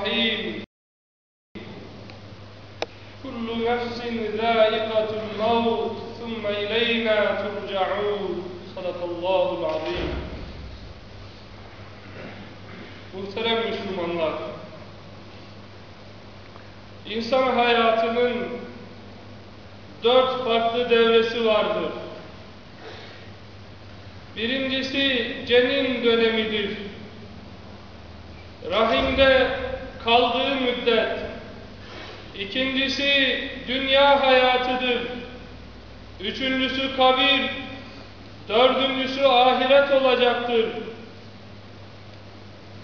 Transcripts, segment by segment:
الرحيم كل نفس ذائقة الموت ثم إلينا ترجعون صدق الله العظيم Muhterem Müslümanlar, insan hayatının dört farklı devresi vardır. Birincisi cenin dönemidir. Rahimde kaldığı müddet. İkincisi dünya hayatıdır. Üçüncüsü kabir. Dördüncüsü ahiret olacaktır.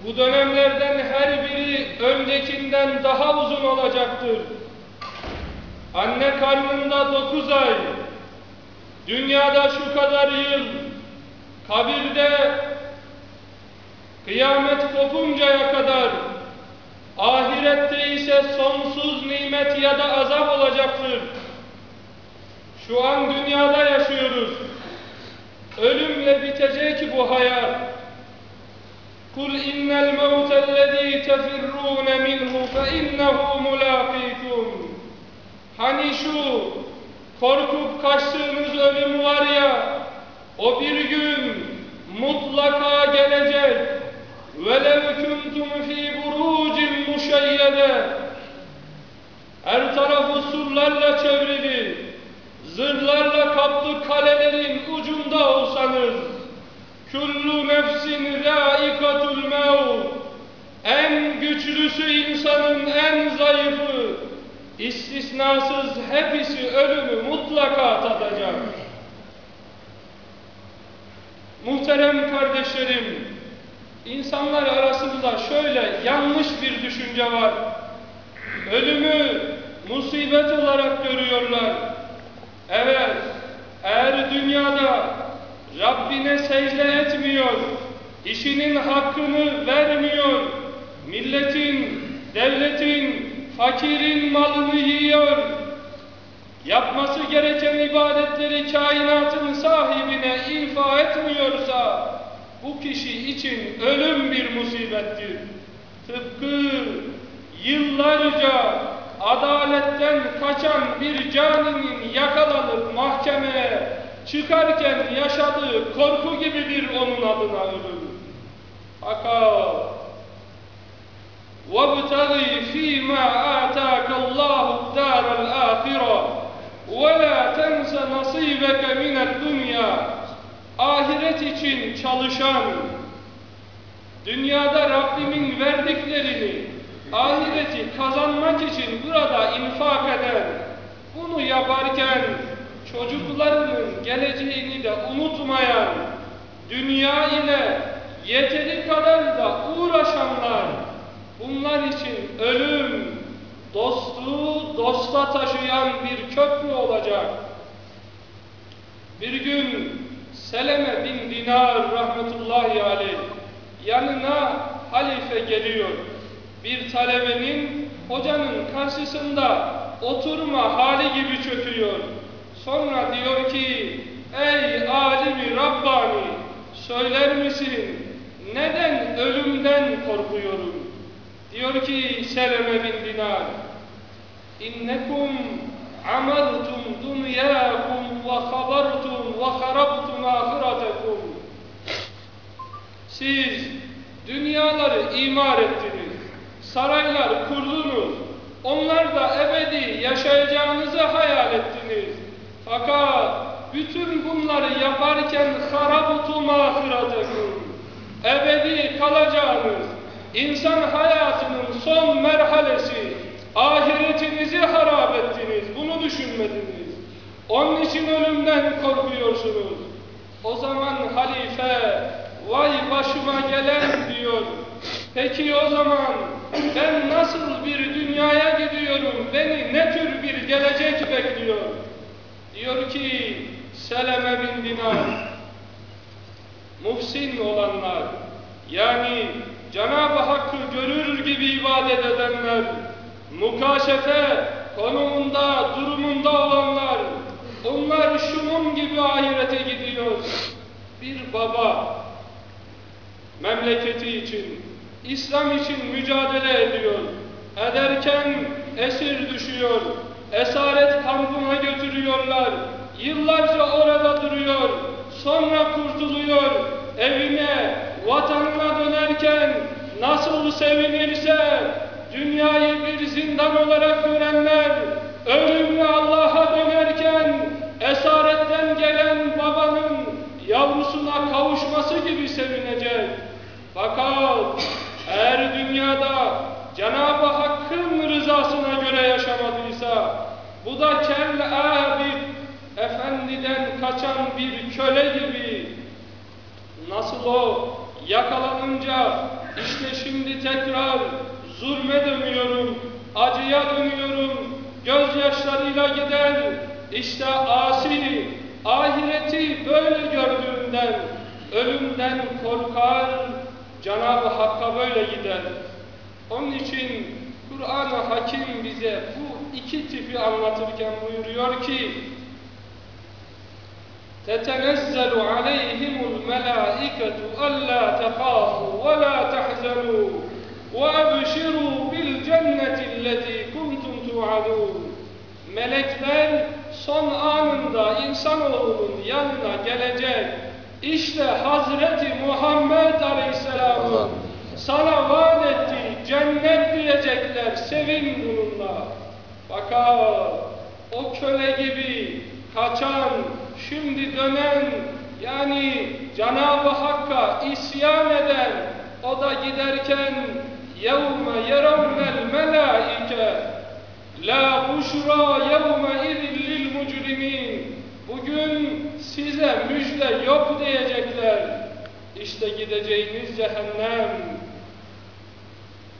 Bu dönemlerden her biri öncekinden daha uzun olacaktır. Anne karnında dokuz ay, dünyada şu kadar yıl, kabirde kıyamet kopuncaya kadar, Ahirette ise sonsuz nimet ya da azap olacaktır. Şu an dünyada yaşıyoruz. Ölümle bitecek bu hayat. Kul innel mevtellezî tefirrûne minhu fe innehu mulâkîkum. Hani şu korkup kaçtığınız ölüm var ya, o bir gün mutlaka gelecek. وَلَوْ كُنْتُمْ ف۪ي بُرُوجٍ مُشَيَّدَ Her tarafı surlarla çevrili, zırhlarla kaplı kalelerin ucunda olsanız, Kullu nefsin râikatul mevt. En güçlüsü insanın en zayıfı, istisnasız hepsi ölümü mutlaka tadacak. Muhterem kardeşlerim, insanlar arasında şöyle yanlış bir düşünce var. Ölümü musibet olarak görüyorlar. Evet, eğer dünyada Rabbine secde etmiyor, işinin hakkını vermiyor, milletin, devletin, fakirin malını yiyor, yapması gereken ibadetleri kainatın sahibine ifa etmiyorsa, bu kişi için ölüm bir musibettir. Tıpkı yıllarca adaletten kaçan bir caninin yakalanıp mahkemeye çıkarken yaşadığı korku gibidir onun adına ölüm. Fakat وَابْتَغِي ف۪ي مَا آتَاكَ اللّٰهُ الدَّارَ الْآخِرَةِ وَلَا تَنْسَ نَصِيبَكَ مِنَ الدُّنْيَا Ahiret için çalışan, dünyada Rabbimin verdiklerini, ahireti kazanmak için burada infak eden, bunu yaparken çocuklarının geleceğini de unutmayan, dünya ile yeteri kadar da uğraşanlar, bunlar için ölüm, dostu dosta taşıyan bir köprü olacak. Bir gün Seleme bin Dinar rahmetullahi aleyh yanına halife geliyor. Bir talebenin hocanın karşısında oturma hali gibi çöküyor. Sonra diyor ki, ey alimi Rabbani, söyler misin, neden ölümden korkuyorum? Diyor ki Seleme bin Dinar, innekum amartum dunyakum ve habartum harabtum ahiretakum. Siz dünyaları imar ettiniz, saraylar kurdunuz, onlar da ebedi yaşayacağınızı hayal ettiniz. Fakat bütün bunları yaparken harabtum ahiretakum. Ebedi kalacağınız, insan hayatının son merhalesi, ahiretinizi harap ettiniz, bunu düşünmediniz. Onun için ölümden korkuyorsunuz. O zaman halife, vay başıma gelen diyor. Peki o zaman ben nasıl bir dünyaya gidiyorum, beni ne tür bir gelecek bekliyor? Diyor ki Seleme bin Dinar, muhsin olanlar, yani Cenab-ı Hakk'ı görür gibi ibadet edenler, mukaşefe konumunda, durumunda olanlar, onlar şunun gibi ahirete gidiyor. Bir baba memleketi için, İslam için mücadele ediyor. Ederken esir düşüyor. Esaret kampına götürüyorlar. Yıllarca orada duruyor. Sonra kurtuluyor. Evine, vatanına dönerken nasıl sevinirse dünyayı bir zindan olarak görenler ölümle Allah'a dönerken esaretten gelen babanın yavrusuna kavuşması gibi sevinecek. Fakat eğer dünyada Cenab-ı Hakk'ın rızasına göre yaşamadıysa bu da kel abid efendiden kaçan bir köle gibi nasıl o yakalanınca işte şimdi tekrar zulme dönüyorum, acıya dönüyorum, gözyaşlarıyla gider. İşte asi, ahireti böyle gördüğünden, ölümden korkar, Cenab-ı Hakk'a böyle gider. Onun için Kur'an-ı Hakim bize bu iki tipi anlatırken buyuruyor ki, تتنزل عليهم الملائكة ألا تخافوا ولا تحزنوا وأبشروا بالجنة التي كنتم توعدون Melekler son anında insanoğlunun yanına gelecek. İşte Hazreti Muhammed Aleyhisselam'ın sana vaat ettiği cennet diyecekler. Sevin bununla. Fakat o köle gibi kaçan, şimdi dönen, yani Cenab-ı Hakk'a isyan eden, o da giderken يَوْمَ يَرَوْنَ الْمَلَائِكَ لَا بُشْرَى يَوْمَئِذٍ لِلْمُجْرِمِينَ Bugün size müjde yok diyecekler. İşte gideceğiniz cehennem.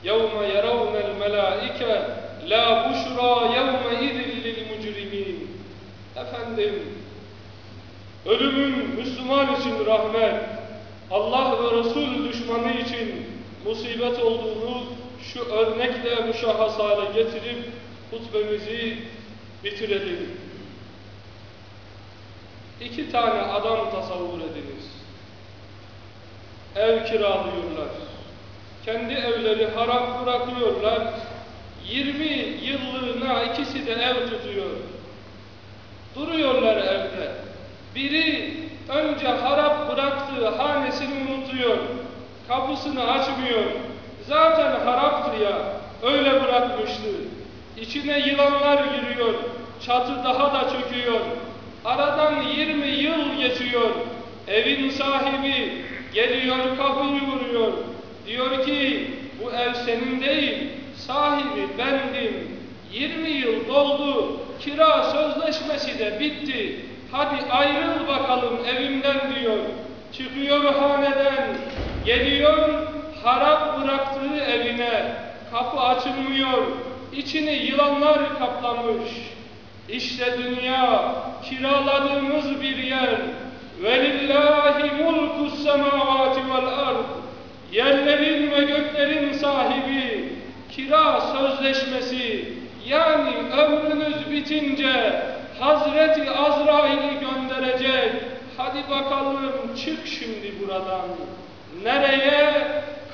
يَوْمَ يَرَوْنَ الْمَلَائِكَ لَا بُشْرَى يَوْمَئِذٍ لِلْمُجْرِمِينَ Efendim, ölümün Müslüman için rahmet, Allah ve Resul düşmanı için musibet olduğunu şu örnekle müşahhas hale getirip hutbemizi bitirelim. İki tane adam tasavvur ediniz. Ev kiralıyorlar. Kendi evleri harap bırakıyorlar. 20 yıllığına ikisi de ev tutuyor. Duruyorlar evde. Biri önce harap bıraktığı hanesini unutuyor. Kapısını açmıyor. Zaten haraptı ya. Öyle bırakmıştı. İçine yılanlar giriyor. Çatı daha da çöküyor. Aradan 20 yıl geçiyor. Evin sahibi geliyor kapıyı vuruyor. Diyor ki bu ev senin değil. Sahibi bendim. 20 yıl doldu. Kira sözleşmesi de bitti. Hadi ayrıl bakalım evimden diyor. Çıkıyor haneden. Geliyor harap bıraktığı evine. Kapı açılmıyor. İçini yılanlar kaplamış. İşte dünya kiraladığımız bir yer. Velillahi mulku semavati vel ard. Yerlerin ve göklerin sahibi. Kira sözleşmesi yani ömrünüz bitince Hazreti Azrail'i gönderecek. Hadi bakalım çık şimdi buradan. Nereye?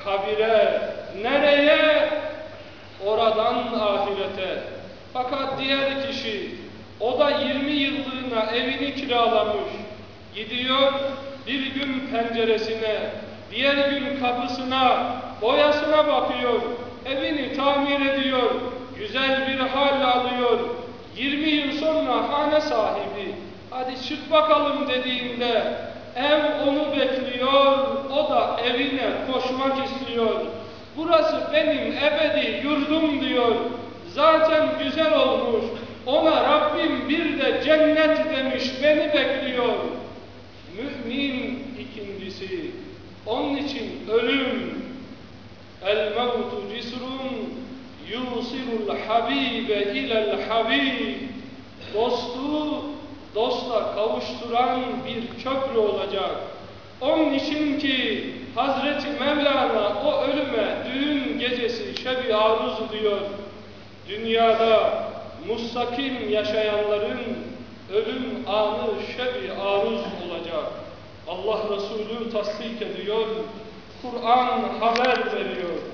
Kabire. Nereye? Oradan ahirete. Fakat diğer kişi, o da 20 yıllığına evini kiralamış. Gidiyor bir gün penceresine, diğer gün kapısına, boyasına bakıyor. Evini tamir ediyor. Güzel bir hal alıyor. 20 yıl sonra hane sahibi, hadi çık bakalım dediğinde ev onu bekliyor, o da evine koşmak istiyor. Burası benim ebedi yurdum diyor. Zaten güzel olmuş. Ona Rabbim bir de cennet demiş, beni bekliyor. Mümin ikincisi. Onun için ölüm, el mevtu cisrun yusirul habibe ilel habib. Dostu dostla kavuşturan bir köprü olacak. Onun için ki Hazreti Mevlana o ölüme düğün gecesi şebi aruz diyor. Dünyada mustakim yaşayanların ölüm anı şebi aruz olacak. Allah Resulü tasdik ediyor. Kur'an haber veriyor.